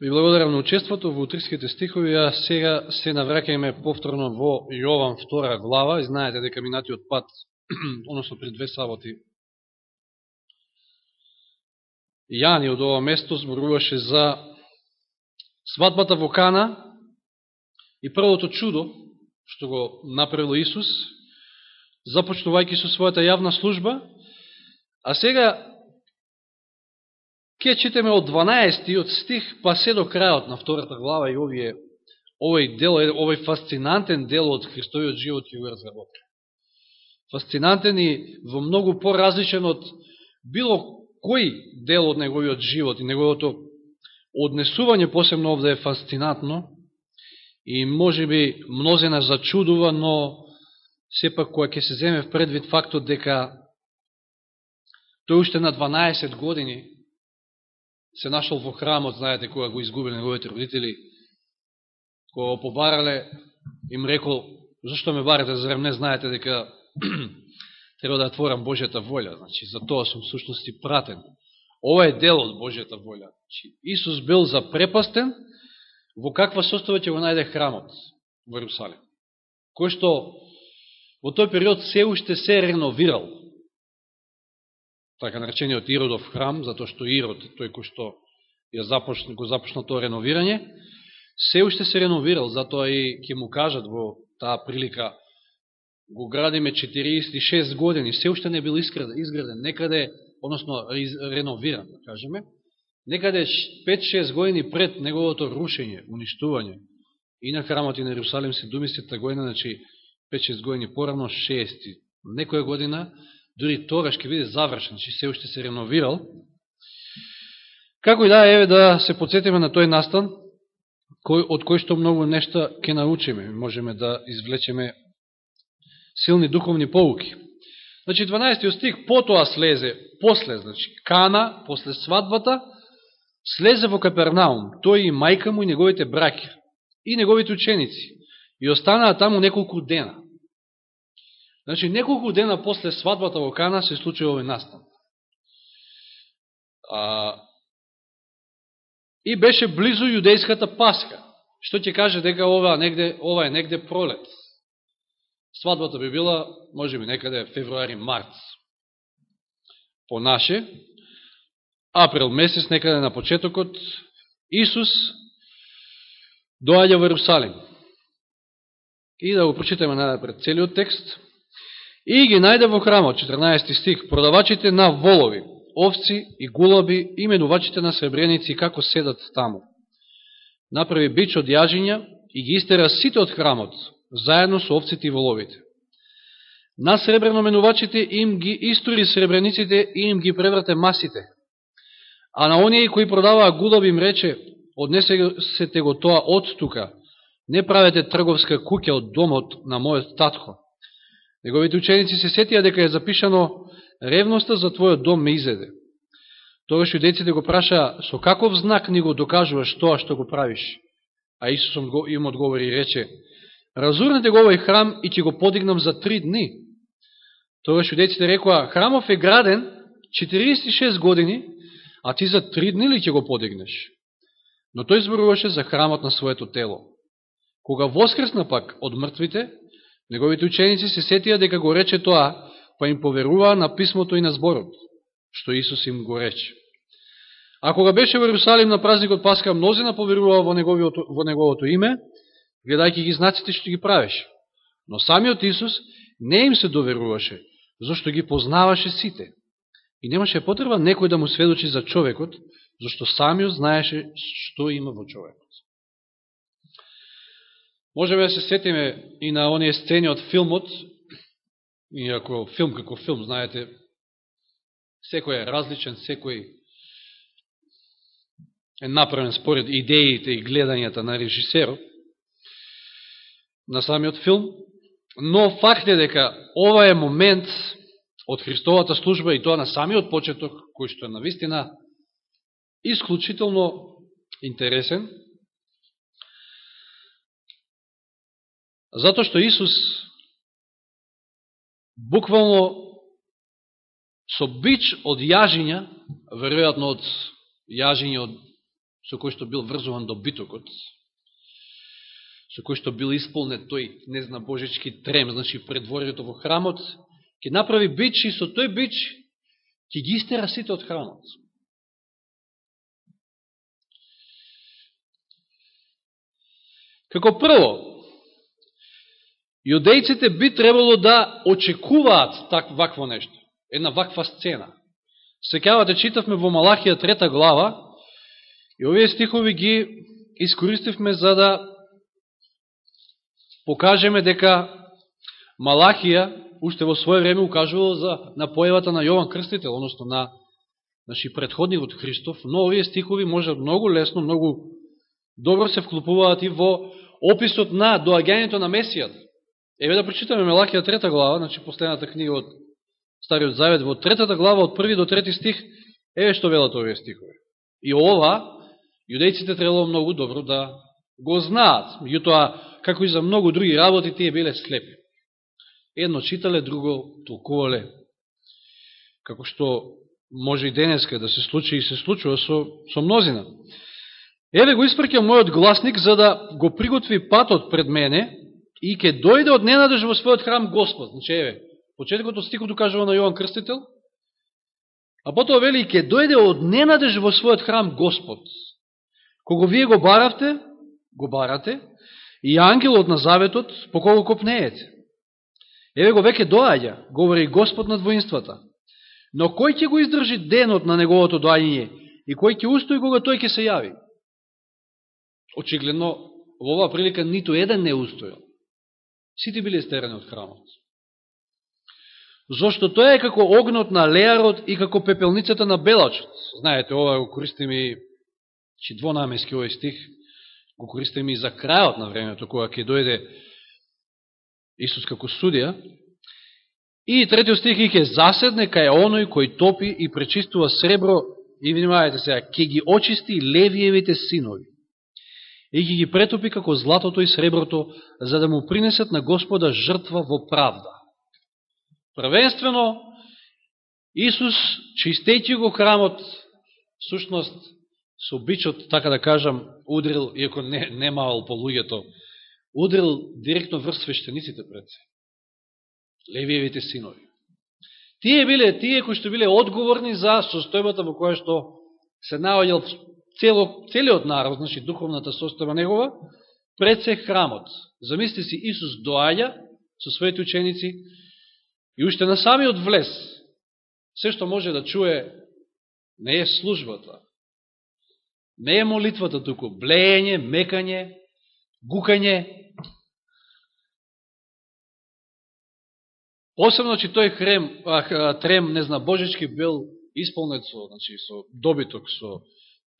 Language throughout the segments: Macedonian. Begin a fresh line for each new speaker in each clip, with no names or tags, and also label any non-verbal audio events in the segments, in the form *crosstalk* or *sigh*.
Ви благодарам на учеството во утриските стихови, а сега се навраќајме повторно во Јован втора глава. Знаете дека минатиот пат, *clears throat* односно пред две саботи, Јани од ова место зборуваше за свадбата во Кана и првото чудо што го направило Исус, започнувајќи со својата јавна служба, а сега Ке читаме од 12 од стих па се до крајот на втората глава и овие овој дел, овој фасцинантен дел од Христојот живот ќе го разработи. Фасцинантен и во многу поразличен од било кој дел од неговиот живот и неговото однесување посебно овде е фасцинантно и може би мнозина зачудува, но сепак која ќе се земе в предвид фактот дека тој уште на 12 години се нашол во храмот, знаете, кога го изгубили неговите родители, кога го побарале, им рекол, зашто ме барате, зарем не знаете дека *clears throat* треба да творам Божјата волја, значи, за тоа сум сушност и пратен. Ова е дел од Божјата волја. Значи, Исус бил запрепастен, во каква состојба ќе го најде храмот во Иерусалим, кој што во тој период се уште се реновирал така наречениот Иродов храм, затоа што Ирод, тој кој што ја започна, го започна тоа реновирање, се уште се реновирал, затоа и ќе му кажат во таа прилика, го градиме 46 години, се уште не бил изграден, некаде, односно реновиран, да кажеме, некаде 5-6 години пред неговото рушење, уништување, и на храмот и на Иерусалим се думистите година, значи 5-6 години порано, 6 некоја година, дури тогаш ќе биде завршен, че се уште се реновирал. Како и да, еве да се подсетиме на тој настан, кој, од кој што многу нешта ќе научиме, можеме да извлечеме силни духовни поуки. Значи, 12 стих, потоа слезе, после, значи, Кана, после свадбата, слезе во Капернаум, тој и мајка му и неговите браки, и неговите ученици, и останаа таму неколку дена. Значи, неколку дена после свадбата во Кана се случи овој настан. А, и беше близу јудејската паска. Што ќе каже дека ова, негде, ова е негде пролет. Свадбата би била, може би, некаде февруари-март. По наше, април месец, некаде на почетокот, Исус доаѓа во Иерусалим. И да го прочитаме најапред целиот текст. И ги најде во храмот, 14 стих, продавачите на волови, овци и гулаби, именувачите на сребреници, како седат таму. Направи бич од јажиња и ги истера сите од храмот, заедно со овците и воловите. На сребрено менувачите им ги истори сребрениците и им ги преврате масите. А на оние кои продаваа гулаби им рече, однесете го тоа од тука, не правете трговска куќа од домот на мојот татко Неговите ученици се сетија дека е запишано ревноста за твојот дом ме изеде. Тогаш јудеците го праша, со каков знак ни го докажуваш тоа што го правиш? А Исус им одговори и рече, разурнете го овој храм и ќе го подигнам за три дни. Тогаш деците рекоа, храмов е граден 46 години, а ти за три дни ли ќе го подигнеш? Но тој зборуваше за храмот на своето тело. Кога воскресна пак од мртвите, Неговите ученици се сетија дека го рече тоа, па им поверуваа на писмото и на зборот, што Исус им го рече. А кога беше во Иерусалим на празникот Паска, мнозина поверуваа во неговото, во неговото име, гледајќи ги знаците што ги правеше. Но самиот Исус не им се доверуваше, зашто ги познаваше сите. И немаше потреба некој да му сведочи за човекот, зашто самиот знаеше што има во човекот. Можеме да се сетиме и на оние сцени од филмот, иако филм како филм, знаете, секој е различен, секој е направен според идеите и гледањата на режисерот на самиот филм, но факт е дека ова е момент од Христовата служба и тоа на самиот почеток, кој што е на вистина исклучително интересен, Зато што Исус буквално со бич од јажиња, веројатно од јажиње од со кој што бил врзуван до битокот, со кој што бил исполнет тој, незна божечки трем, значи предворието во храмот, ќе направи бич и со тој бич ќе ги истера сите од храмот. Како прво, јудејците би требало да очекуваат так, вакво нешто, една ваква сцена. Секавате, читавме во Малахија трета глава, и овие стихови ги искористивме за да покажеме дека Малахија уште во своје време укажувало за на појавата на Јован Крстител, односно на наши предходникот Христов, но овие стихови може многу лесно, многу добро се вклупуваат и во описот на доаѓањето на Месијата. Еве да прочитаме Мелакија трета глава, значи последната книга од Стариот Завет, во третата глава од први до трети стих, еве што велат овие стихови. И ова, јудејците требало многу добро да го знаат. Меѓутоа, како и за многу други работи, тие биле слепи. Едно читале, друго толкувале. Како што може и денеска да се случи и се случува со, со мнозина. Еве го испрќам мојот гласник за да го приготви патот пред мене и ќе дојде од ненадеж во својот храм Господ. Значи, еве, почетокот од стикот укажува на Јован Крстител, а потоа вели ќе дојде од ненадеж во својот храм Господ. Кого вие го баравте, го барате, и ангелот на заветот, по кого копнеете. Еве го веќе доаѓа, говори Господ на двоинствата. Но кој ќе го издржи денот на неговото доаѓање и кој ќе устои кога тој ќе се јави? очигледно во оваа прилика ниту еден не устојал. Сите биле стерани од храмот. Зошто тоа е како огнот на леарот и како пепелницата на белачот. Знаете, ова го користим и чи двонамески овој стих, го користим и за крајот на времето, кога ќе дојде Исус како судија. И третиот стих ќе заседне кај оној кој топи и пречистува сребро и внимавајте сега, ќе ги очисти левиевите синови и ги ги претопи како златото и среброто, за да му принесат на Господа жртва во правда. Првенствено, Исус, чистејќи го храмот, сушност, со бичот, така да кажам, удрил, иако не, не мал по луѓето, удрил директно врз свештениците пред се. Левиевите синови. Тие биле тие кои што биле одговорни за состојбата во која што се наоѓал цело, целиот народ, значи духовната состојба негова, пред се храмот. Замисли си, Исус доаѓа со своите ученици и уште на самиот влез, се што може да чуе не е службата, не е молитвата туку, блеење, мекање, гукање. Посебно, че тој хрем, а, трем, не зна, божечки бил исполнет со, значи, со добиток, со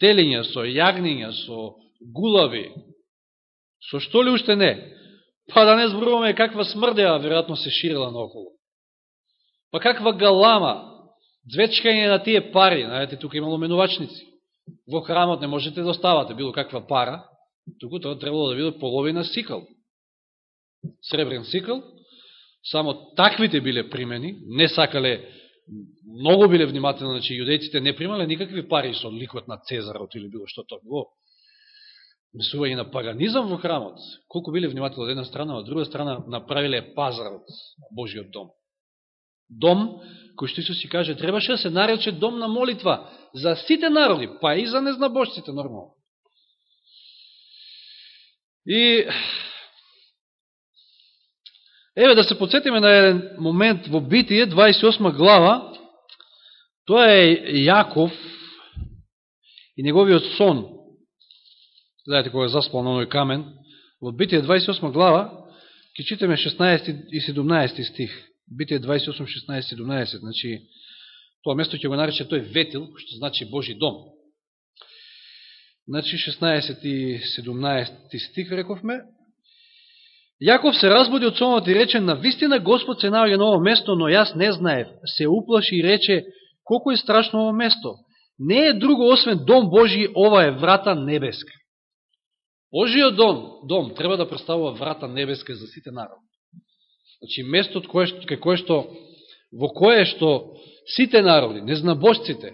телиња, со јагниња, со гулави, со што ли уште не? Па да не зборуваме каква смрдеа, веројатно се ширила наоколу. Па каква галама, звечкање на тие пари, знаете, тука имало менувачници. Во храмот не можете да оставате било каква пара, туку тоа требало да биде половина сикал. Сребрен сикал, само таквите биле примени, не сакале многу биле внимателни, значи јудејците не примале никакви пари со ликот на Цезарот или било што тоа било. Мислување на паганизам во храмот. Колку биле внимателни од една страна, од друга страна направиле пазарот Божиот дом. Дом, кој што Исус си каже, требаше да се нарече дом на молитва за сите народи, па и за незнабожците нормално. И Еве да се подсетиме на еден момент во Битие, 28 глава, тоа е Јаков и неговиот сон. Знаете кога заспал на оној камен. Во Битие 28 глава, ќе читаме 16 и 17 стих. Битие 28, 16 и 17. Значи, тоа место ќе го нарече тој ветил, што значи Божи дом. Значи, 16 и 17 стих, рековме, Јаков се разбуди од сонот и рече, на вистина Господ се наоѓа на ово место, но јас не знаев. Се уплаши и рече, колко е страшно ово место. Не е друго освен дом Божи, ова е врата небеска. Божиот дом, дом треба да представува врата небеска за сите народи. Значи, местот кое, кое, кое што, во кое што сите народи, незнабожците,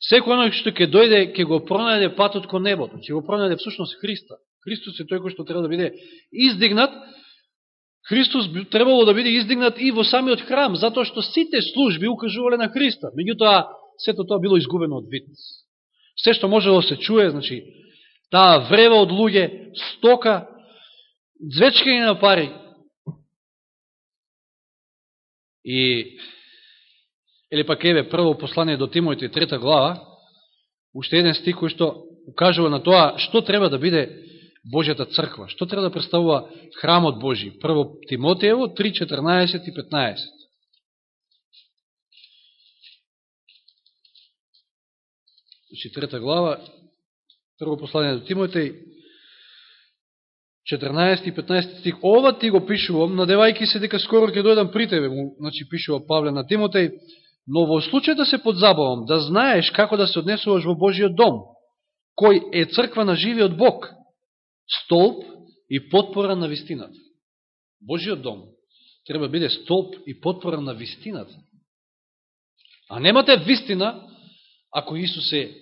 Секој оној што ќе дојде, ќе го пронајде патот кон небото, ќе го пронајде всушност Христа. Христос е тој кој што треба да биде издигнат. Христос требало да биде издигнат и во самиот храм, затоа што сите служби укажувале на Христа. Меѓутоа, сето тоа било изгубено од вид. Се што можело да се чуе, значи, таа врева од луѓе, стока, звечкање на пари. И Или пак еве прво послание до Тимојте, трета глава, уште еден стик кој што укажува на тоа што треба да биде Божјата црква, што треба да представува храмот Божи. Прво Тимотеево 3:14 и 15. Значи, трета глава, прво послание до Тимотеј, 14 и 15 стих. Ова ти го пишувам, надевајки се дека скоро ќе дојдам при тебе, значи пишува Павле на Тимотеј, Но во случај да се подзабавам, да знаеш како да се однесуваш во Божиот дом, кој е црква на живиот Бог, столб и подпора на вистината. Божиот дом треба да биде столб и подпора на вистината. А немате вистина ако Исус е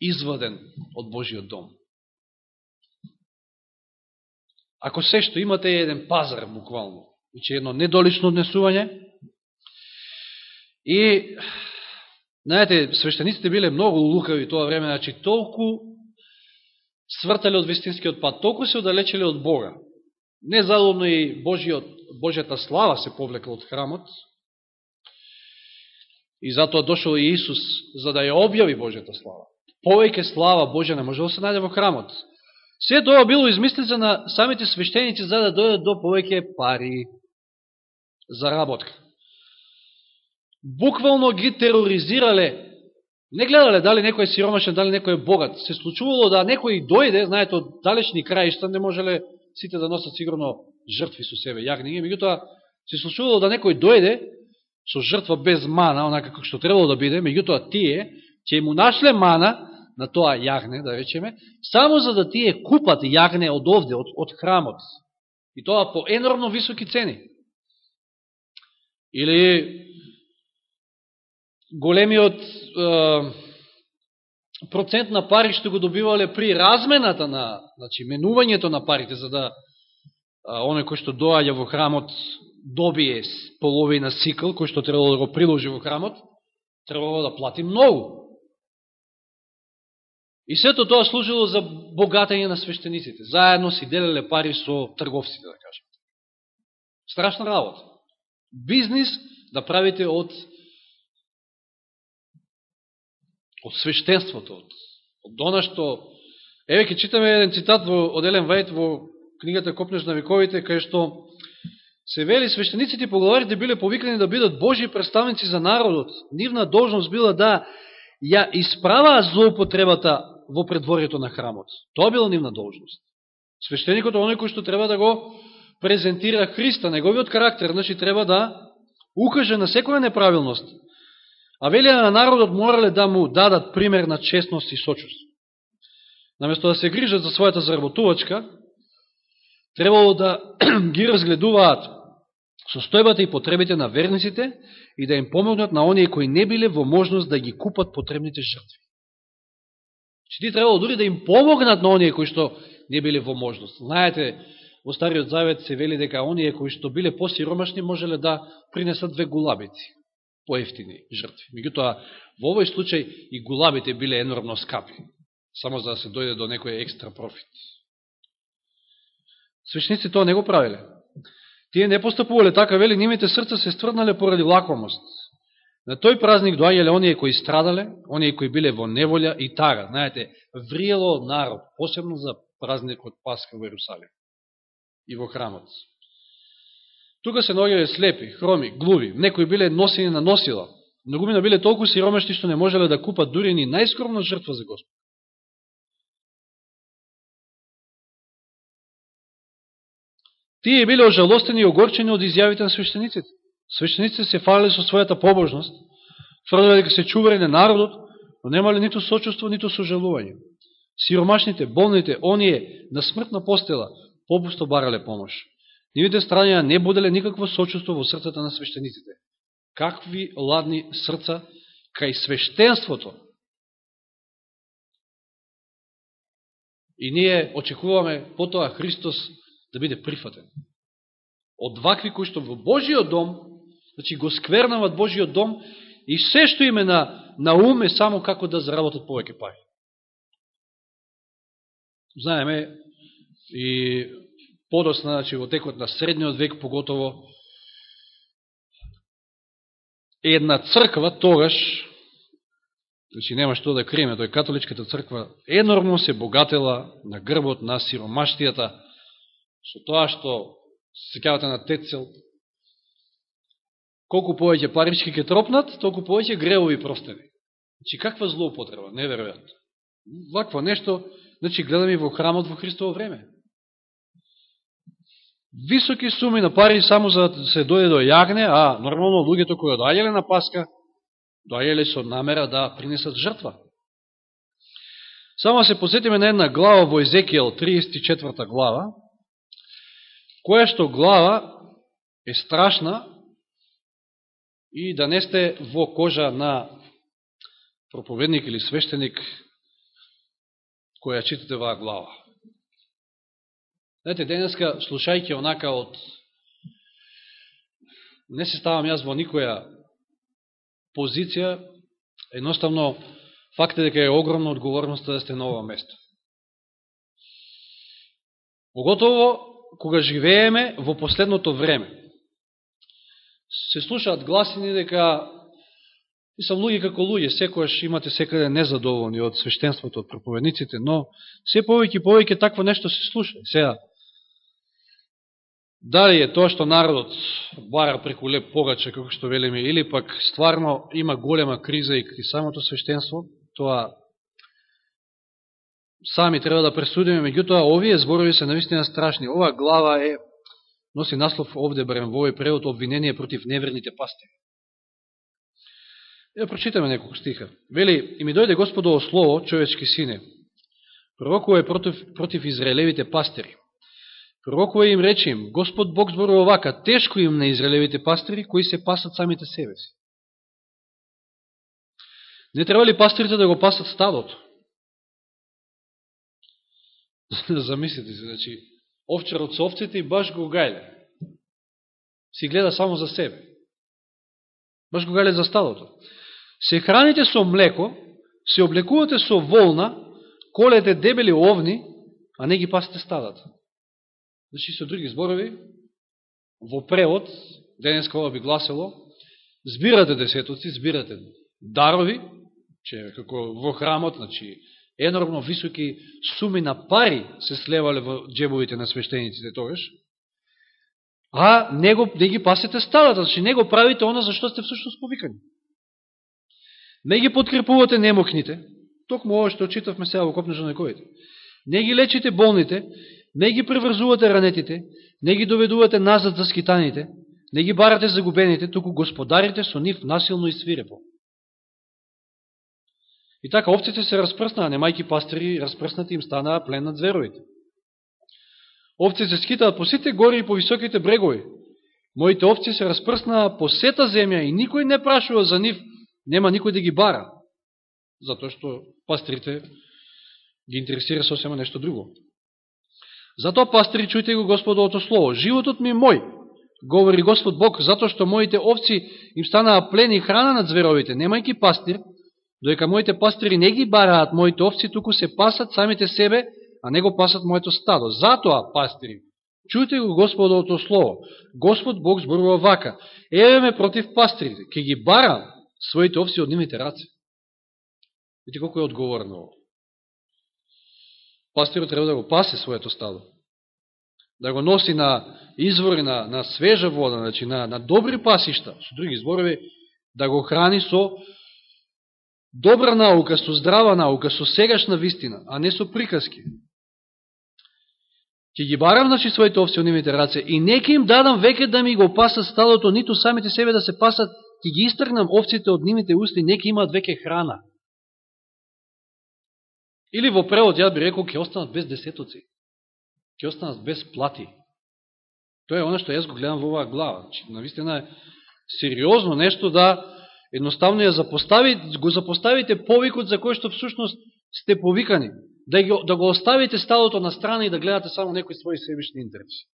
изваден од Божиот дом. Ако се што имате е еден пазар, буквално, че едно недолично однесување, И, знаете, свештениците биле многу лукави тоа време, значи толку свртале од вистинскиот пат, толку се одалечели од Бога. Незалобно и Божиот, Божијата слава се повлекла од храмот, и затоа дошол и Исус за да ја објави Божјата слава. Повеќе слава Божја не може да се најде во храмот. Се тоа било измислица на самите свештеници за да дојдат до повеќе пари за работка буквално ги тероризирале, не гледале дали некој е сиромашен, дали некој е богат. Се случувало да некој дојде, знаете, од далечни краишта, не можеле сите да носат сигурно жртви со себе, јагниги, меѓутоа се случувало да некој дојде со жртва без мана, онака како што требало да биде, меѓутоа тие ќе му нашле мана на тоа јагне, да речеме, само за да тие купат јагне од овде, од, од храмот. И тоа по енормно високи цени. Или големиот е, процент на пари што го добивале при размената на, значи, менувањето на парите, за да оне кој што доаѓа во храмот добие половина сикл, кој што требало да го приложи во храмот, требало да плати многу. И сето тоа служило за богатење на свештениците. Заедно си делеле пари со трговците, да кажем. Страшна работа. Бизнис да правите од од свештенството, од, од дона што... Еве ке читаме еден цитат во, од Елен Вајт во книгата Копнеш на вековите, кај што се вели свештениците и поглаварите биле повикани да бидат Божи представници за народот. Нивна должност била да ја исправаа злоупотребата во предворието на храмот. Тоа била нивна должност. Свештеникот е оној кој што треба да го презентира Христа, неговиот карактер, значи треба да укаже на секоја неправилност, А велија на народот морале да му дадат пример на честност и сочувство. Наместо да се грижат за својата заработувачка, требало да *clears throat* ги разгледуваат состојбата и потребите на верниците и да им помогнат на оние кои не биле во можност да ги купат потребните жртви. Че ти требало дури да им помогнат на оние кои што не биле во можност. Знаете, во Стариот Завет се вели дека оние кои што биле посиромашни можеле да принесат две гулабици поевтини жртви. Меѓутоа, во овој случај и гулабите биле енормно скапи, само за да се дојде до некој екстра профит. Свечници тоа не го правиле. Тие не постапувале така, вели, нивните срца се стврднале поради лакомост. На тој празник доаѓале оние кои страдале, оние кои биле во неволја и тага. Знаете, вриело народ, посебно за празникот Пасха во Иерусалим и во храмот. Тука се наоѓале слепи, хроми, глуви, некои биле носени на носила, многумина биле толку сиромешни што не можеле да купат дури ни најскромна жртва за Господ. Тие биле ожалостени и огорчени од изјавите на свештениците. Свештениците се фалили со својата побожност, тврдели дека се чували на народот, но немале ниту сочувство, ниту сожалување. Сиромашните, болните, оние на смртна постела, попусто барале помош нивите страни не боделе никакво сочувство во срцата на свештениците. Какви ладни срца кај свештенството. И ние очекуваме потоа Христос да биде прифатен. Од вакви кои што во Божиот дом, значи го сквернават Божиот дом и се што име на, на ум е само како да заработат повеќе пари. Знаеме и подосна, значи во текот на средниот век поготово, една црква тогаш, значи нема што да криеме, тој католичката црква енормно се богатела на грбот на сиромаштијата, со тоа што се секавате на Тецел, колку повеќе парички ке тропнат, толку повеќе гревови простени. Значи, каква злоупотреба, неверојатно. Вакво нешто, значи, гледаме во храмот во Христово време. Високи суми на пари само за да се дојде до јагне, а нормално луѓето кои доаѓале на Паска, доаѓале со намера да принесат жртва. Само се посетиме на една глава во Езекијел, 34 глава, која што глава е страшна и да не сте во кожа на проповедник или свештеник која читате ваа глава. Знаете, денеска, слушајќи онака од... Не се ставам јас во никоја позиција, едноставно, факт е дека е огромна одговорност да сте на ова место. Поготово, кога живееме во последното време. Се слушаат гласини дека и сам луѓе како луѓе, секојаш имате секаде незадоволни од свештенството, од проповедниците, но се повеќе и повеќе такво нешто се слуша. Сега, дали е тоа што народот бара преку леп погача, како што велиме, или пак стварно има голема криза и самото свештенство, тоа сами треба да пресудиме, меѓутоа овие зборови се навистина страшни. Ова глава е носи наслов овде барем во овој превод обвинение против неверните пастири. Ја прочитаме неколку стиха. Вели, и ми дојде Господово слово, човечки сине, пророкува е против, против Израелевите пастири. Пророкува им рече им, Господ Бог зборува вака, тешко им на Израелевите пастири, кои се пасат самите себе си. Не треба ли пастирите да го пасат стадото? *laughs* Замислите се, значи, овчарот со овците и баш го гајле. Си гледа само за себе. Баш го гајле за стадото. Се храните со млеко, се облекувате со волна, колете дебели овни, а не ги пасите стадата. Значи, со други зборови, во превод, денеска ова би гласело, збирате десетоци, збирате дарови, че како во храмот, значи, енормно високи суми на пари се слевале во джебовите на свештениците тогаш, а не, го, не ги пасете стадата, значи не го правите она за што сте всушност повикани. Не ги подкрепувате немокните, токму ова што читавме сега во Копнежа на коите. Не ги лечите болните, не ги преврзувате ранетите, не ги доведувате назад за скитаните, не ги барате загубените, туку господарите со нив насилно и свирепо. И така, овците се распрснаа, немајки пастири, распрснати им станаа плен на зверовите. Овците се скитаат по сите гори и по високите брегови. Моите овци се распрснаа по сета земја и никој не прашува за нив, нема никој да ги бара. Затоа што пастрите ги интересира сосема нешто друго. Зато пастри, чујте го Господовото Слово. Животот ми мој, говори Господ Бог, затоа што моите овци им станаа плен и храна на зверовите. Немајки пастир, доека моите пастири не ги бараат моите овци, туку се пасат самите себе, а не го пасат моето стадо. Затоа, пастири, чујте го Господовото Слово. Господ Бог зборува вака. Еве ме против пастирите, ке ги барам своите овци од нивните раце. Видите колко е одговорно ово. Пастирот треба да го пасе своето стадо. Да го носи на извори на, на свежа вода, значи на, на добри пасишта, со други зборови, да го храни со добра наука, со здрава наука, со сегашна вистина, а не со приказки. Ќе ги барам, значи, своите овци од нивните раце и нека им дадам веќе да ми го пасат стадото, ниту самите себе да се пасат, ќе ги истргнам овците од нивните усти, нека имаат веќе храна. Или во превод, ја би рекол, ќе останат без десетоци. Ќе останат без плати. Тоа е оно што јас го гледам во оваа глава. Значи, навистина е сериозно нешто да едноставно ја запостави, го запоставите повикот за кој што всушност сте повикани. да, го, да го оставите сталото на страна и да гледате само некои своји себишни интереси.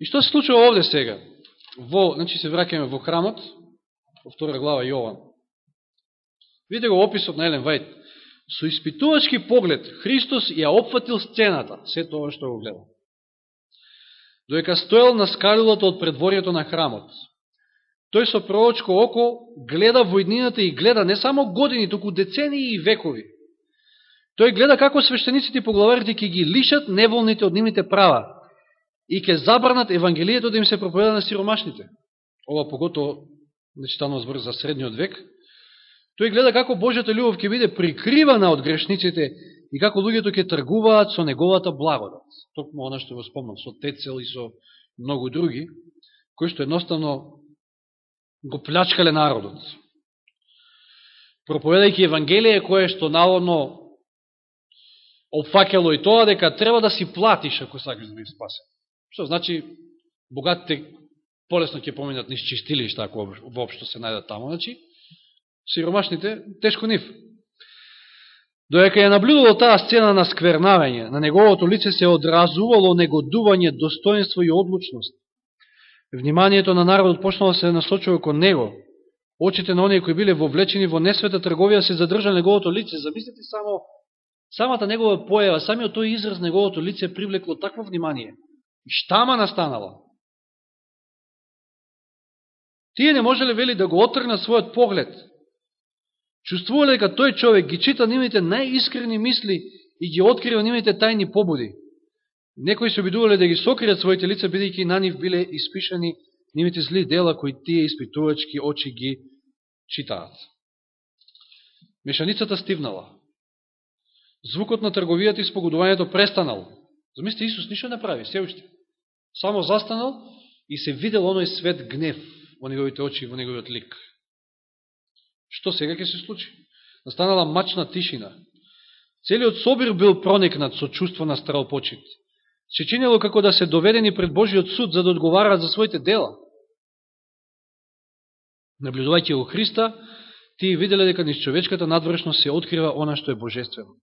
И што се случува овде сега? Во, значи се вракаме во храмот, во втора глава Јован. Видите го описот на Елен Вајд. Со испитувачки поглед Христос ја опфатил сцената, се тоа што го гледа. Доека стоел на скалилото од предворието на храмот, тој со пророчко око гледа војнината и гледа не само години, туку децении и векови. Тој гледа како свештениците и поглаварите ќе ги лишат неволните од нивните права и ќе забранат Евангелието да им се проповеда на сиромашните. Ова погото, не читано збор за средниот век, Тој гледа како Божјата љубов ќе биде прикривана од грешниците и како луѓето ќе тргуваат со неговата благодат. Токму она што го спомнам, со Тецел и со многу други, кои што едноставно го плячкале народот. Проповедајќи Евангелие кое што наводно опфакело и тоа дека треба да си платиш ако сакаш да бидеш спасен. Што значи богатите полесно ќе поминат низ чистилишта ако воопшто се најдат тамо, значи сиромашните, тешко нив. Доека ја наблюдало таа сцена на сквернавање, на неговото лице се одразувало негодување, достоинство и одлучност. Вниманието на народот почнало да се насочува кон него. Очите на оние кои биле вовлечени во несвета трговија се задржа неговото лице. Замислите само, самата негова појава, самиот тој израз неговото лице привлекло такво внимание. И штама настанала. Тие не можеле вели да го отргнат својот поглед чувствувале дека тој човек ги чита нивните најискрени мисли и ги открива нивните тајни побуди. Некои се обидувале да ги сокријат своите лица, бидејќи на нив биле испишани нивните зли дела кои тие испитувачки очи ги читаат. Мешаницата стивнала. Звукот на трговијата и спогодувањето престанал. Замислите, Исус ништо не прави, се уште. Само застанал и се видел оној свет гнев во неговите очи и во неговиот лик. Што сега ќе се случи? Настанала мачна тишина. Целиот собир бил проникнат со чувство на стралпочит. Се чинело како да се доведени пред Божиот суд за да одговараат за своите дела. Наблюдувајќи го Христа, тие виделе дека низ човечката надвршност се открива она што е божествено.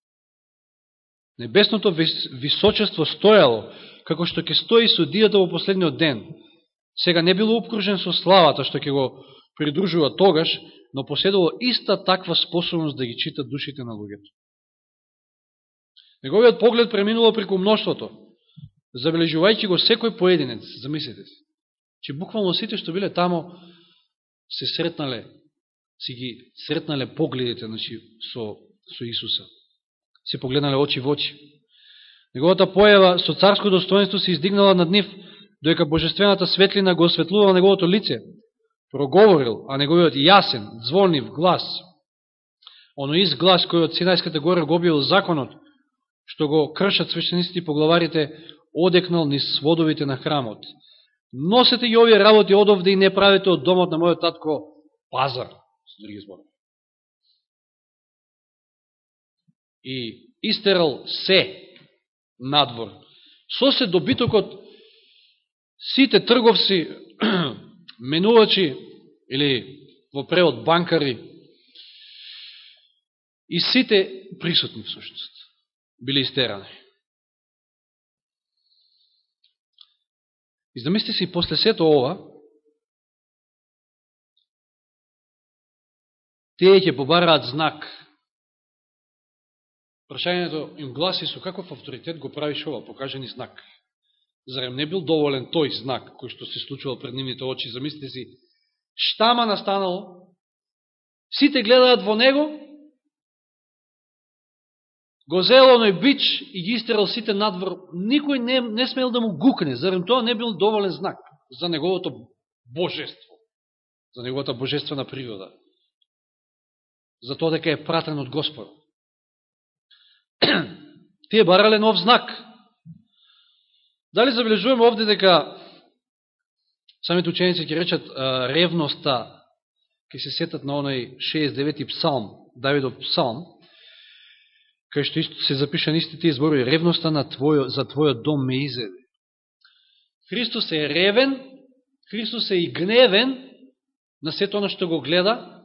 Небесното височество стојало, како што ќе стои судијата во последниот ден. Сега не било обкружен со славата што ќе го придружува тогаш, но поседува иста таква способност да ги чита душите на луѓето. Неговиот поглед преминува преку мноштвото, забележувајќи го секој поединец, замислите се, че буквално сите што биле тамо се сретнале, си ги сретнале погледите значи, со, со Исуса. Се погледнале очи в очи. Неговата појава со царско достоинство се издигнала над нив, доека божествената светлина го осветлувала неговото лице, проговорил, а неговиот јасен, звонив глас, оно из глас кој од Синајската гора го обил законот, што го кршат свещениците и поглаварите, одекнал низ сводовите на храмот. Носете и овие работи одовде и не правите од домот на мојот татко пазар, со други зборови. И истерал се надвор. Со се добитокот сите трговци менувачи или во превод банкари и сите присутни всушност биле истерани. И замислите си, после сето ова, тие ќе побараат знак. Прашањето им гласи со каков авторитет го правиш ова, покажени знак. Зарем не бил доволен тој знак кој што се случувал пред нивните очи? Замислите си, штама настанало, сите гледаат во него, го зел оној бич и ги истерал сите надвор, никој не, не смел да му гукне, зарем тоа не бил доволен знак за неговото божество, за неговата божествена природа, за тоа дека е пратен од Господ. *clears throat* Тие барале нов знак, Дали забележуваме овде дека самите ученици ќе речат ревноста, ќе се сетат на оној 69-ти псалм, Давидов псалм, кај што исто се запишан исти тие зборови, ревноста на твојо, за твојот дом ме изеде. Христос е ревен, Христос е и гневен на сето оно што го гледа,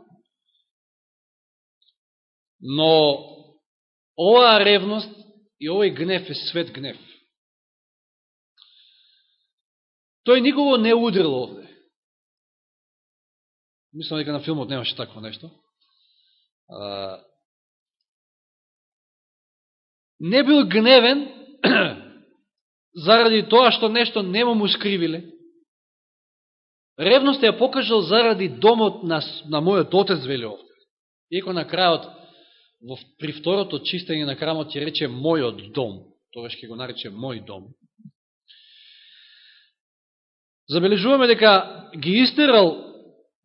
Но оваа ревност и овој гнев е свет гнев. Тој никого не удрил овде. Мислам дека на филмот немаше такво нешто. А, не бил гневен *clears throat* заради тоа што нешто нема му скривиле. Ревност ја покажал заради домот на, на мојот отец, вели овде. Иако на крајот, во, при второто чистење на крамот ќе рече мојот дом, тоа ќе го нарече мој дом. Забележуваме дека ги истерал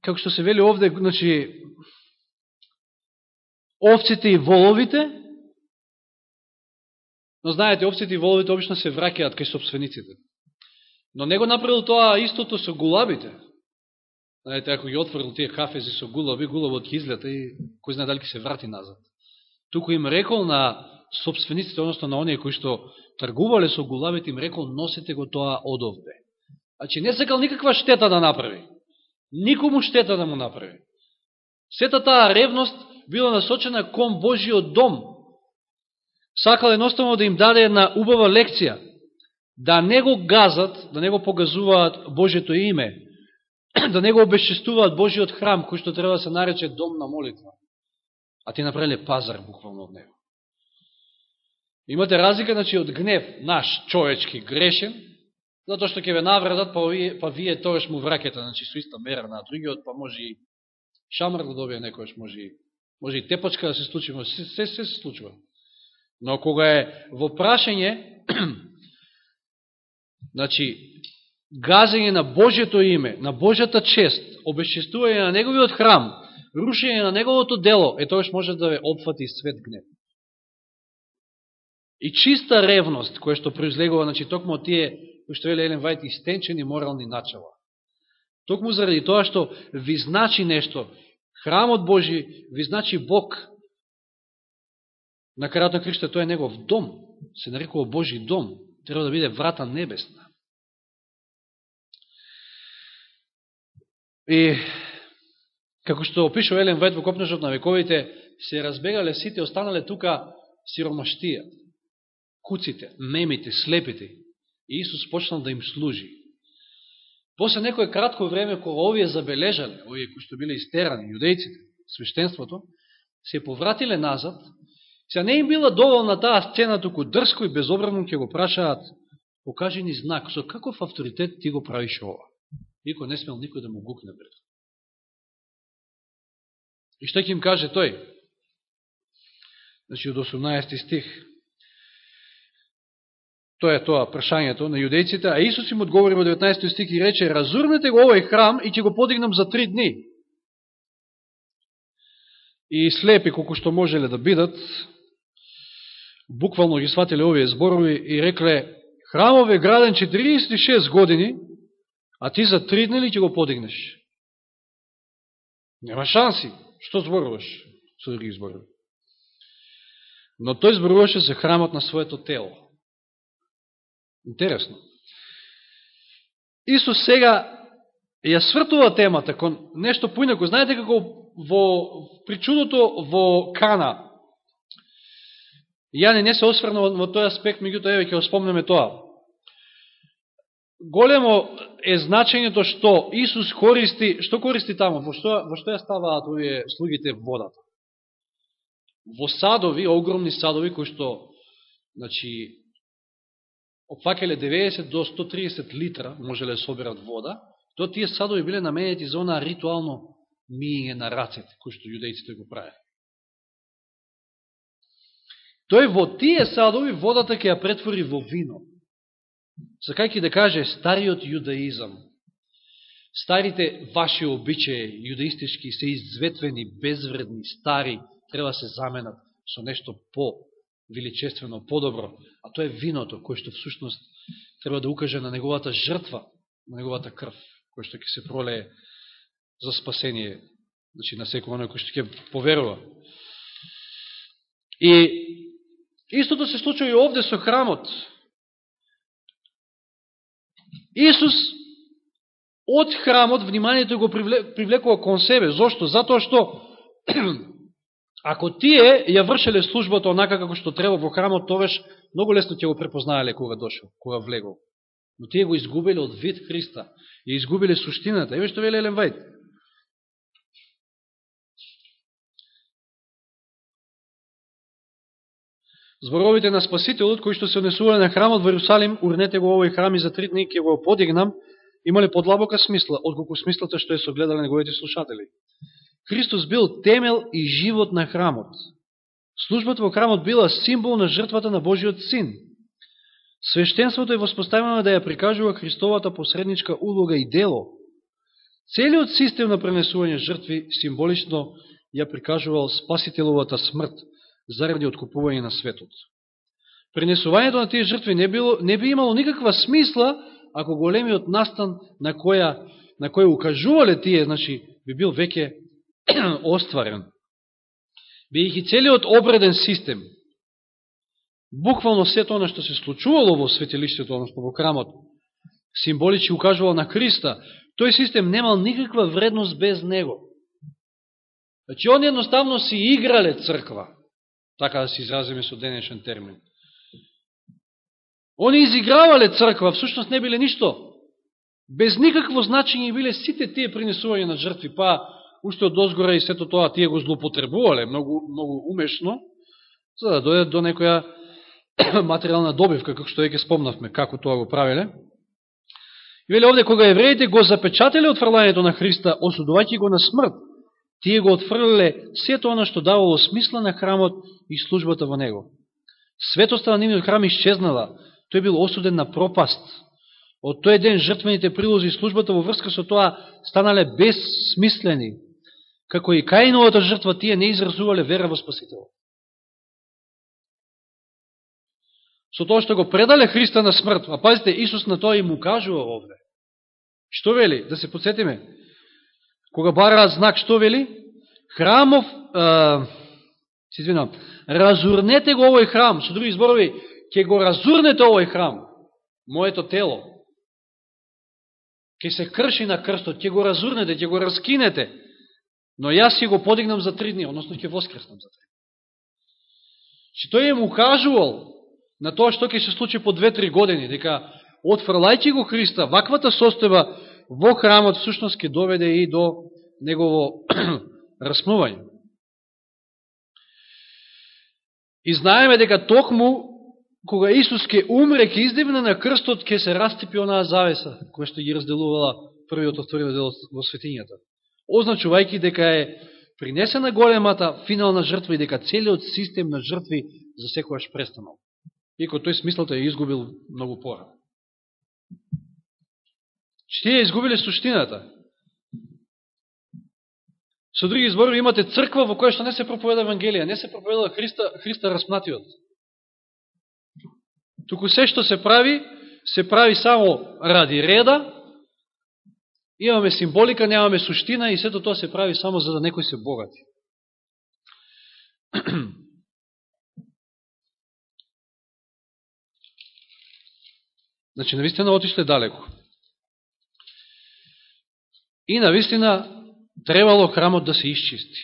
како што се вели овде, значи, овците и воловите, но знаете, овците и воловите обично се вракеат кај собствениците. Но него направил тоа истото со гулабите. Знаете, ако ги отворил тие хафези со гулаби, гулабот ќе излета и кој знае дали ќе се врати назад. Туку им рекол на собствениците, односно на оние кои што тргувале со гулабите, им рекол носете го тоа одовде. Значи не сакал никаква штета да направи никому штета да му направи. Сета таа ревност била насочена кон Божиот дом. Сакал едноставно да им даде една убава лекција, да не го газат, да не го погазуваат Божието име, *clears throat* да не го обесчестуваат Божиот храм, кој што треба да се нарече дом на молитва. А ти направиле пазар буквално од него. Имате разлика, значи, од гнев наш, човечки, грешен, затоа што ќе ве навредат, па вие, па вие тогаш му вракете, значи со иста мера на другиот, па може и шамар да добие некојаш, може и, може и тепачка да се случи, може се, се, се се случува. Но кога е во прашање, *clears throat* значи, газење на Божјето име, на Божјата чест, обесчестување на Неговиот храм, рушење на Неговото дело, е тоаш може да ве опфати свет гнев. И чиста ревност, која што произлегува, значи, токму тие кој што веле Елен Вајт, истенчени морални начала. Токму заради тоа што ви значи нешто, храмот Божи ви значи Бог, на крајот на кришта тоа е негов дом, се нарекува Божи дом, треба да биде врата небесна. И како што опишува Елен Вајт во Копнежот на вековите, се разбегале сите, останале тука сиромаштија, куците, мемите, слепите, И Исус почнал да им служи. После некој кратко време, кога овие забележале, овие кои што биле истерани, јудејците, свештенството, се повратиле назад, се не им била доволна таа сцена, току дрско и безобразно ќе го прашаат, покажи ни знак, со каков авторитет ти го правиш ова? Ико не смел никој да му гукне пред. И што ќе им каже тој? Значи, од 18 стих, Тоа е тоа прашањето на јудејците, а Исус им одговори во 19 стих и рече, разурнете го овој храм и ќе го подигнам за три дни. И слепи, колко што можеле да бидат, буквално ги сватиле овие зборови и рекле, храмов е граден 46 години, а ти за три дни ли ќе го подигнеш? Нема шанси. Што зборуваш со други зборови? Но тој зборуваше за храмот на своето тело. Интересно. Исус сега ја свртува темата кон нешто поинако. Знаете како во причудото во Кана, Јане не се осврнува во тој аспект, меѓутоа еве ќе спомнеме тоа. Големо е значењето што Исус користи, што користи таму во што, во што ја ставаат овие слугите водата. Во садови, огромни садови, кои што, значи, опфакеле 90 до 130 литра, можеле да соберат вода, то тие садови биле наменети за она ритуално мијење на рацете, кој што јудејците го праве. Тој во тие садови водата ќе ја претвори во вино. Сакајќи да каже стариот јудаизам, старите ваши обичаи, јудаистички, се изветвени, безвредни, стари, треба се заменат со нешто по величествено, подобро, а тоа е виното, кој што всушност треба да укаже на неговата жртва, на неговата крв, кој што ќе се пролее за спасение, значи на секој оној кој што ќе поверува. И истото се случува и овде со храмот. Исус од храмот вниманието го привлекува кон себе. Зошто? Затоа што Ако тие ја вршеле службата онака како што треба во храмот, тогаш многу лесно ќе го препознаеле кога дошол, кога влегол. Но тие го изгубиле од вид Христа. И изгубиле суштината. Еве што вели Елен Вајд. Зборовите на Спасителот, кои што се однесувале на храмот во Иерусалим, урнете го овој храм и за три дни ќе го подигнам, имале подлабока смисла, отколку смислата што е согледале неговите слушатели. Христос бил темел и живот на храмот. Службата во храмот била символ на жртвата на Божиот Син. Свештенството е воспоставено да ја прикажува Христовата посредничка улога и дело. Целиот систем на пренесување жртви символично ја прикажувал спасителовата смрт заради откупување на светот. Пренесувањето на тие жртви не, било, не би имало никаква смисла ако големиот настан на која на кој укажувале тие, значи, би бил веќе *clears throat* остварен. Бидејќи целиот обреден систем буквално сето оно што се случувало во светилиштето, односно во храмот, символичи укажувал на Христа, тој систем немал никаква вредност без него. Значи, он едноставно си играле црква, така да се изразиме со денешен термин. Они изигравале црква, всушност не биле ништо. Без никакво значење биле сите тие принесување на жртви, па уште од озгора и сето тоа тие го злоупотребувале многу, многу умешно, за да дојдат до некоја *clears throat* материјална добивка, како што веќе спомнавме, како тоа го правиле. И веле овде, кога евреите го запечателе отфрлањето на Христа, осудувајќи го на смрт, тие го отфрлиле сето оно што давало смисла на храмот и службата во него. Светоста на нивниот храм исчезнала, тој бил осуден на пропаст. Од тој ден жртвените прилози и службата во врска со тоа станале безсмислени. Како и Каиновата жртва, тие не изразувале вера во Спасителот. со тоа што го предале Христа на смрт. А пазите, Исус на тоа и му кажува овде. Што вели? Да се подсетиме. Кога бараат знак, што вели? Храмов, се извинам, разурнете го овој храм, со други зборови, ќе го разурнете овој храм, моето тело. Ќе се крши на крстот, ќе го разурнете, ќе го раскинете, но јас ќе го подигнам за три дни, односно ќе воскреснам за три дни. Че тој им укажувал на тоа што ќе се случи по две-три години, дека отфрлајќи го Христа, ваквата состојба во храмот всушност ќе доведе и до негово *clears throat* распнување. И знаеме дека токму кога Исус ќе умре, ќе издивне на крстот, ќе се растипи онаа завеса, која што ги разделувала првиот од вториот дел во светињата. Означувајќи дека е принесена големата финална жртва и дека целиот систем на жртви за секојаш престанал Иако тој смислата ја изгубил многу пора. Че тие изгубиле суштината. Со други зборови имате црква во која што не се проповеда Евангелија, не се проповеда Христа, Христа распнатиот. Туку се што се прави, се прави само ради реда, имаме символика, немаме суштина и сето тоа се прави само за да некој се богати. *clears throat* Значи, навистина отишле далеко. И навистина требало храмот да се исчисти.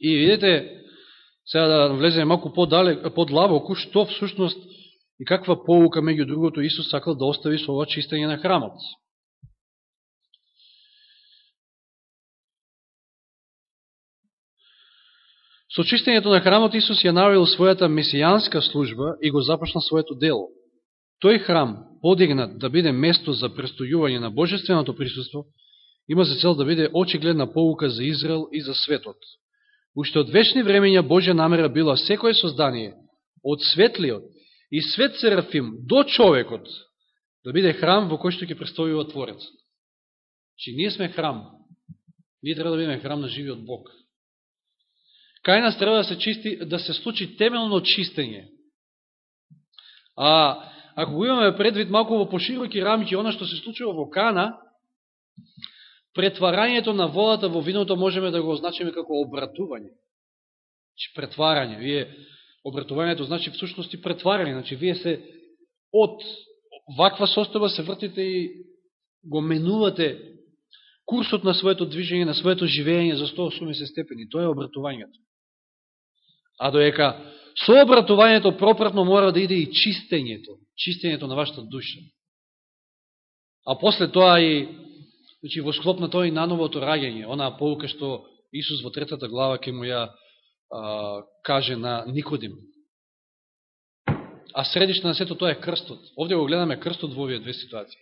И видите, сега да влеземе малку подлабоку, што всушност и каква поука меѓу другото Исус сакал да остави со ова чистење на храмот. Со чистењето на храмот Исус ја навел својата месијанска служба и го започна своето дело. Тој храм, подигнат да биде место за престојување на божественото присуство, има за цел да биде очигледна поука за Израел и за светот. Уште од вечни времења Божја намера била секое создание, од светлиот и свет Серафим до човекот, да биде храм во кој што ќе престојува Творецот. Чи ние сме храм. Ние треба да бидеме храм на живиот Бог. Кај нас треба да се, чисти, да се случи темелно чистење. А ако го имаме предвид малко во пошироки рамки, она што се случува во Кана, претварањето на водата во виното можеме да го означиме како обратување. Значи, претварање. Вие, обратувањето значи всушност и претварање. Значи, вие се од ваква состојба се вртите и го менувате курсот на своето движење, на своето живење за 180 степени. Тоа е обратувањето. А доека со обратувањето пропратно мора да иде и чистењето, чистењето на вашата душа. А после тоа и значи, во склоп на тоа и нановото раѓање, онаа полука што Исус во третата глава ке му ја а, каже на Никодим. А средиште на сето тоа е крстот. Овде го гледаме крстот во овие две ситуации.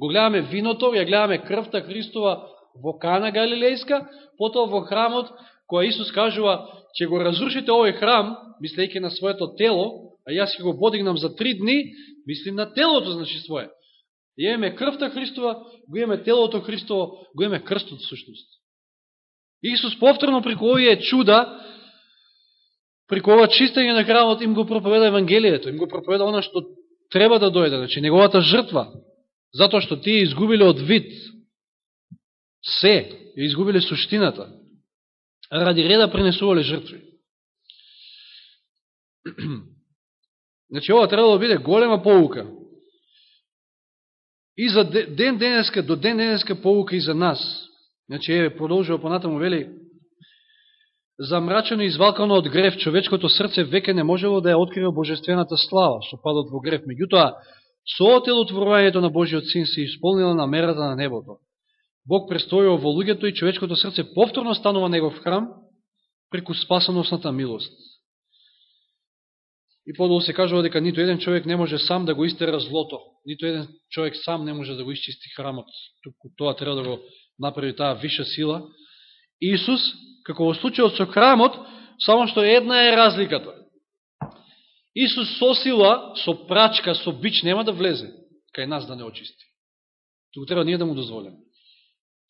Го гледаме виното, ја гледаме крвта Христова во Кана Галилејска, потоа во храмот, која Исус кажува, ќе го разрушите овој храм, мислејќи на своето тело, а јас ќе го подигнам за три дни, мислим на телото, значи свое. Имаме крвта Христова, го имаме телото Христово, го имаме крстот сушност. Исус повторно преку овие чуда, преку ова чистење на храмот им го проповеда Евангелието, им го проповеда она што треба да дојде, значи неговата жртва, затоа што тие изгубиле од вид се, изгубиле суштината, ради реда пренесувале жртви. *clears throat* Значи, ова треба да биде голема поука. И за ден денеска, до ден денеска поука и за нас. Значи, е, продолжува понатаму, вели, замрачено и извалкано од греф, човечкото срце веќе не можело да ја открива божествената слава, што падот во греф. Меѓутоа, со отелотворувањето на Божиот Син се исполнила намерата на небото. Бог престојува во луѓето и човечкото срце повторно станува негов храм преку спасоносната милост. И подолу се кажува дека нито еден човек не може сам да го истера злото, нито еден човек сам не може да го исчисти храмот. Туку тоа треба да го направи таа виша сила. Исус, како во случајот со храмот, само што една е разликата. Исус со сила, со прачка, со бич нема да влезе кај нас да не очисти. Туку треба ние да му дозволиме.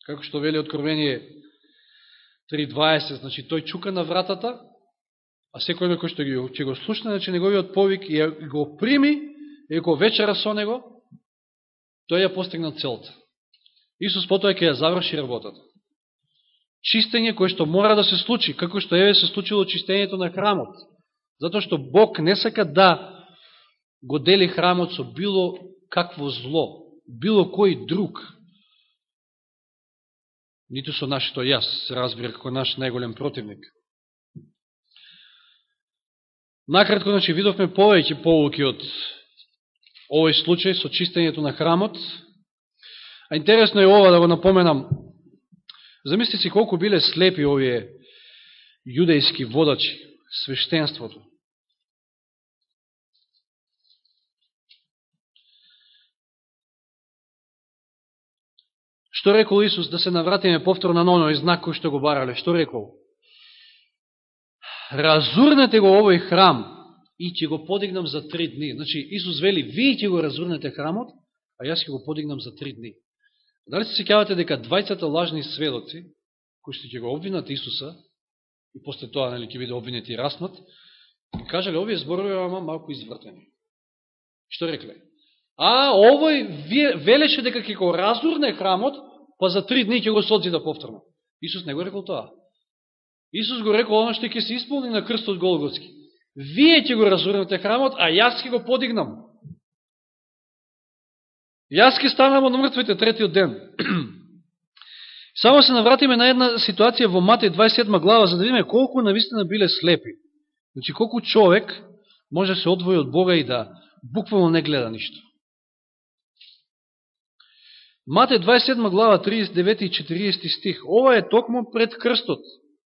Како што вели Откровение 3.20, значи тој чука на вратата, а секој кој што ги, ќе го слушне, значи неговиот повик и го прими, и го вечера со него, тој ја постигна целта. Исус потоа ќе ја заврши работата. Чистење кое што мора да се случи, како што еве се случило чистењето на храмот. Затоа што Бог не сака да го дели храмот со било какво зло, било кој друг. Ниту со нашето јас, се разбира како наш најголем противник. Накратко, значи, видовме повеќе полуки од овој случај со чистењето на храмот. А интересно е ова да го напоменам. Замисли си колку биле слепи овие јудејски водачи, свештенството. Што рекол Исус да се навратиме повторно на оној знак кој што го барале? Што рекол? разурнете го овој храм и ќе го подигнам за три дни. Значи, Исус вели, вие ќе го разурнете храмот, а јас ќе го подигнам за три дни. Дали се секјавате дека двајцата лажни сведоци, кои што ќе го обвинат Исуса, и после тоа нели, ќе биде обвинет и раснат, кажале, овие зборови ама малко извртени. Што рекле? А, овој велеше дека ќе го разурне храмот, па за три дни ќе го содзида повторно. Исус не го рекол тоа. Исус го рекол оно што ќе се исполни на крстот Голготски. Вие ќе го разурнете храмот, а јас ќе го подигнам. Јас ќе станам од мртвите третиот ден. *clears throat* Само се навратиме на една ситуација во Матеј 27 глава, за да видиме колку навистина биле слепи. Значи, колку човек може да се одвои од Бога и да буквално не гледа ништо. Мате 27 глава, 39 и 40 стих. Ова е токмо пред крстот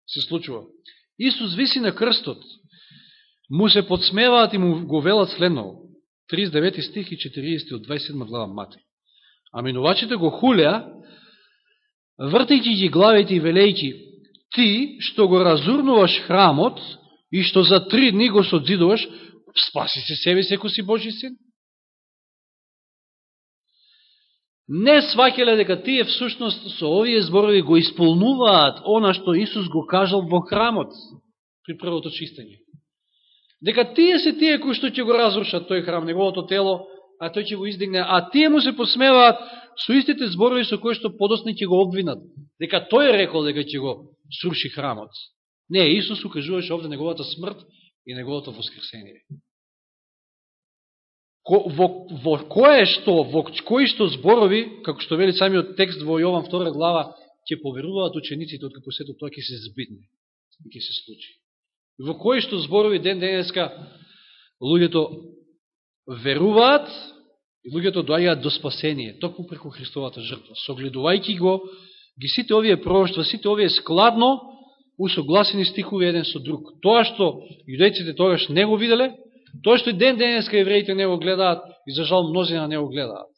се случува. Исус виси на крстот, му се подсмеваат и му го велат следново. 39 стих и 40 од 27 глава Мате. А минувачите го хулеа, вртејќи ги главите и велејќи, ти што го разурнуваш храмот и што за три дни го содзидуваш, спаси се себе секој си Божи син. Не свакеле дека тие всушност со овие зборови го исполнуваат она што Исус го кажал во храмот при првото чистење. Дека тие се тие кои што ќе го разрушат тој храм, неговото тело, а тој ќе го издигне, а тие му се посмеваат со истите зборови со кои што подосни ќе го обвинат. Дека тој рекол дека ќе го сруши храмот. Не, Исус укажуваше овде неговата смрт и неговото воскресение во, во кое што, во кои што зборови, како што вели самиот текст во Јован 2 глава, ќе поверуваат учениците, откако сето тоа ќе се збидне и ќе се случи. во кои што зборови ден денеска луѓето веруваат и луѓето доаѓаат до спасение, токму преку Христовата жртва. Согледувајќи го, ги сите овие пророќства, сите овие складно усогласени стихови еден со друг. Тоа што јудејците тогаш не го виделе, тоа што и ден денеска евреите не го гледаат, и за жал мнозина не го гледаат.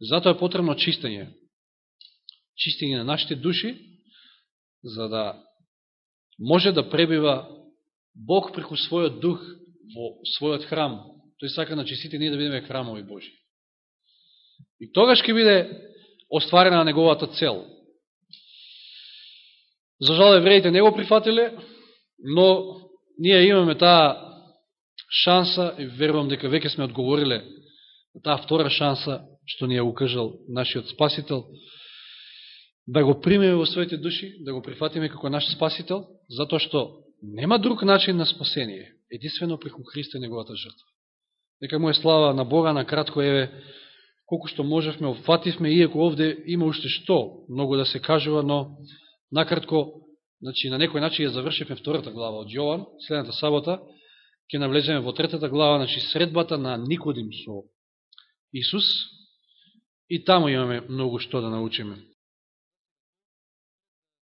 Затоа е потребно чистење. Чистење на нашите души, за да може да пребива Бог преку својот дух во својот храм. Тој сака на чистите ние да бидеме храмови Божи. И тогаш ќе биде остварена неговата цел. За жал евреите не го прифатиле, но ние имаме таа шанса и верувам дека веќе сме одговориле на таа втора шанса што ни ја укажал нашиот Спасител, да го примеме во своите души, да го прифатиме како наш Спасител, затоа што нема друг начин на спасение, единствено преку Христа и неговата жртва. Нека му е слава на Бога, на кратко еве, колку што можевме, офативме, иако овде има уште што, многу да се кажува, но накратко, значи, на некој начин ја завршивме втората глава од Јован, следната сабота, ќе навлеземе во третата глава, значи средбата на Никодим со Исус, и таму имаме многу што да научиме.